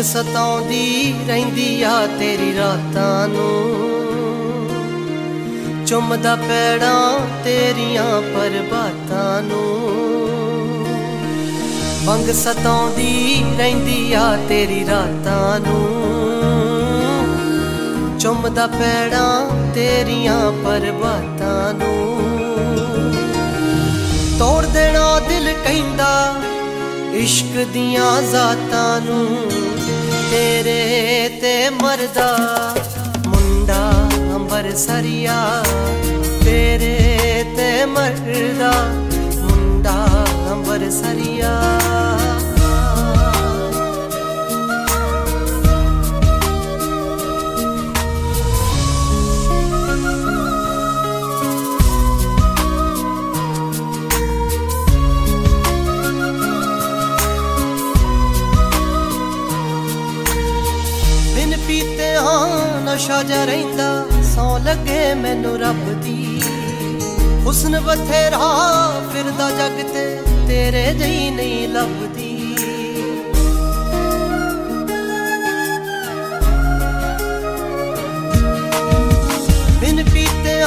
ਵੰਗ ਸਤਾਉਂਦੀ ਰਹਿੰਦੀ ਆ ਤੇਰੀ ਰਾਤਾਂ ਨੂੰ। ਚੁੰਮਦਾ ਪੈੜਾਂ ਤੇਰੀਆਂ ਪਰਬਾਤਾਂ ਨੂੰ। ਵੰਗ ਸਤਾਉਂਦੀ ਰਹਿੰਦੀ ਆ ਤੇਰੀ ਰਾਤਾਂ ਨੂੰ। ਚੁੰਮਦਾ ਪੈੜਾਂ ਤੇਰੀਆਂ ਪਰਬਾਤਾਂ ਨੂੰ। ਤੋੜ ਦੇਣਾ ਦਿਲ ਕਹਿੰਦਾ ਇਸ਼ਕ ਦੀਆਂ ਜ਼ਾਤਾਂ ਨੂੰ। ਤੇਰੇ ਤੇ ਮਰਦਾ ਮੁੰਡਾ ਅੰਬਰ ਸਰੀਆ। ਤੇਰੇ ਤੇ ਮਰਦਾ ਮੁੰਡਾ ਅੰਬਰ ਸਰੀਆ। ਬਿਨ ਪੀਤੇ ਹਾਂ, ਨਸ਼ਾ ਜਿਹਾ ਰਹਿੰਦਾ, ਸੌ ਲੱਗੇ ਮੈਨੂੰ ਰੱਬ ਦੀ। ਹੁਸਨ ਬਥੇਰਾ ਫਿਰਦਾ ਜੱਗ ਤੇ, ਤੇਰੇ ਜਈ ਨਹੀਂ ਲੱਭਦੀ। ਬਿਨ ਪੀਤੇ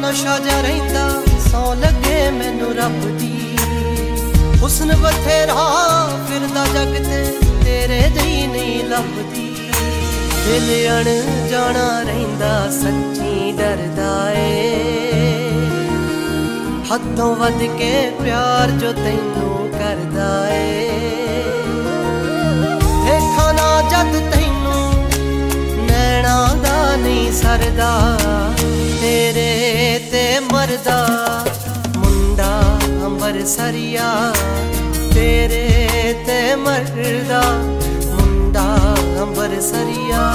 ਨਸ਼ਾ ਜਾ ਰਹਿੰਦਾ, ਸੌ ਲੱਗੇ ਮੈਨੂੰ ਰੱਬ ਦੀ। ਹੁਸਨ ਬਥੇਰਾ ਫਿਰਦਾ ਜੱਗ ਤੇ, ਤੇਰੇ ਜਈ ਨਹੀਂ ਲੱਭਦੀ। ਦਿਲ ਅਣ ਜਾਣਾ ਰਹਿੰਦਾ, ਸੱਚੀ ਡਰਦਾ ਏ। ਹੱਦੋਂ ਵੱਧ ਕੇ ਪਿਆਰ ਜੋ ਤੈਨੂੰ ਕਰਦਾ ਏ। ਦੇਖਾਂ ਨਾ ਜਦ ਤੈਨੂੰ ਨੈਣਾ ਦਾ ਨਹੀਂ ਸਰਦਾ, ਤੇਰੇ ਤੇ ਮਰਦਾ ਮੁੰਡਾ ਅੰਬਰ ਸਰੀਆ ਤੇਰੇ ਤੇ ਮਰਦਾ ਮੁੰਡਾ ਅੰਬਰ ਸਰੀਆ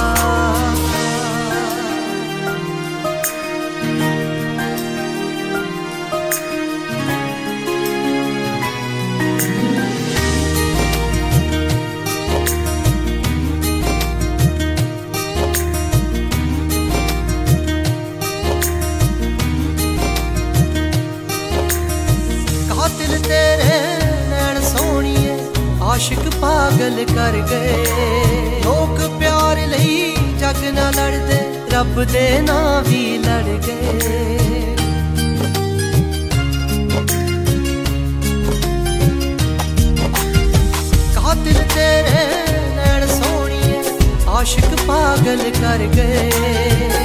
ਪਾਗਲ ਕਰ ਗਏ। ਲੋਕ ਪਿਆਰ ਲਈ ਜੱਗ ਨਾ ਲੜਦੇ, ਰੱਬ ਦੇ ਨਾਂ ਵੀ ਲੜ ਗਏ। ਕਾਤਿਲ ਤੇਰੇ ਨੈਣ ਸੋਹਣੀਏ, ਆਸ਼ਿਕ ਪਾਗਲ ਕਰ ਗਏ।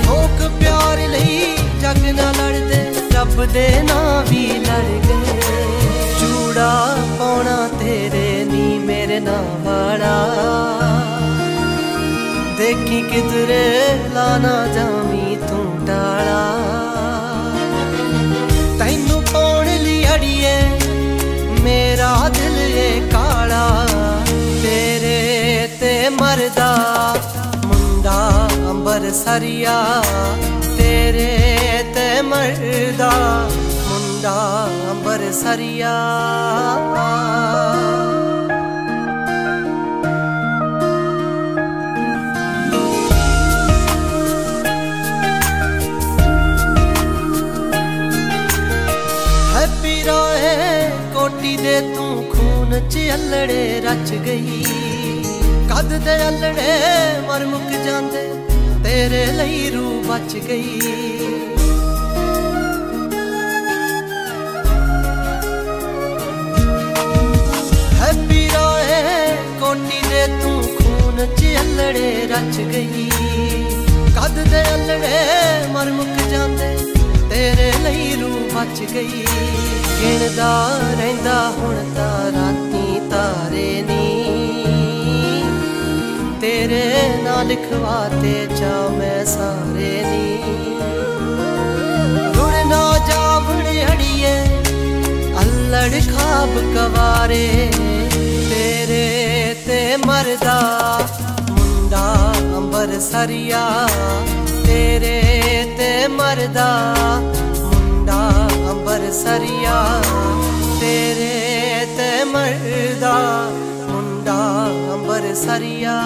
ਲੋਕ ਪਿਆਰ ਲਈ ਜੱਗ ਨਾ ਲੜਦੇ, ਰੱਬ ਦੇ ਨਾਂ ਦੇਖੀ ਕਿਧਰੇ ਲਾਣਾ ਜਾਵੀਂ ਤੂੰ ਟਾਲਾ ਤੈਨੂੰ ਪਾਉਣ ਲਈ ਅੜੀਏ ਮੇਰਾ ਦਿਲ ਏ ਕਾਲਾ। ਤੇਰੇ ਤੇ ਮਰਦਾ ਮੁੰਡਾ ਅੰਬਰ ਸਰੀਆ ਤੇਰੇ ਤੇ ਮਰਦਾ ਮੁੰਡਾ ਅੰਬਰ ਸਰੀਆ ਹੈਪੀ ਰਾਏ ਕੋਟੀ ਦੇ ਤੂੰ ਖੂਨ ਚ ਅਲੜੇ ਰਚ ਗਈ। ਕਦ ਦੇ ਅਲੜੇ ਮਰ ਮੁੱਕ ਜਾਂਦੇ, ਤੇਰੇ ਲਈ ਰੂ ਬਚ ਗਈ। ਹੈਪੀ ਰਾਏ ਕੋਟੀ ਦੇ ਤੂੰ ਖੂਨ ਚ ਅਲੜੇ ਰਚ ਗਈ। ਕਦ ਦੇ ਅਲੜੇ ਮਰ ਮੁੱਕ ਜਾਂਦੇ, ਤੇਰੇ ਲਈ ਰੂ ਬਚ ਗਈ। ਗਿਣਦਾ ਰਹਿੰਦਾ ਹੁਣ ਤਾਂ ਰਾਤੀ ਤਾਰੇ ਨੀ। ਤੇਰੇ ਨਾਲ ਲਿਖਵਾਤੇ ਜਾ ਮੈਂ ਸਾਰੇ ਨੀ। ਰੁੜ ਨਾ ਜਾਵਣ ਅੜੀਏ ਅਲੜ ਖਾਬ ਕਵਾਰੇ। ਤੇਰੇ ਤੇ ਮਰਦਾ ਮੁੰਡਾ ਅੰਬਰ ਸਰੀਆ ਤੇਰੇ ਤੇ ਮਰਦਾ ਸਰੀਆ ਤੇਰੇ ਤੇ ਮਰਦਾ ਮੁੰਡਾ ਅੰਬਰ ਸਰੀਆ।